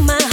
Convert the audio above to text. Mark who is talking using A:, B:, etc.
A: my